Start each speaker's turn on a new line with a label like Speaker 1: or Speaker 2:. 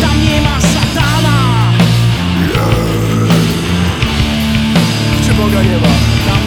Speaker 1: Tam nie ma szatana
Speaker 2: yeah.
Speaker 1: Gdzie Boga nie ma?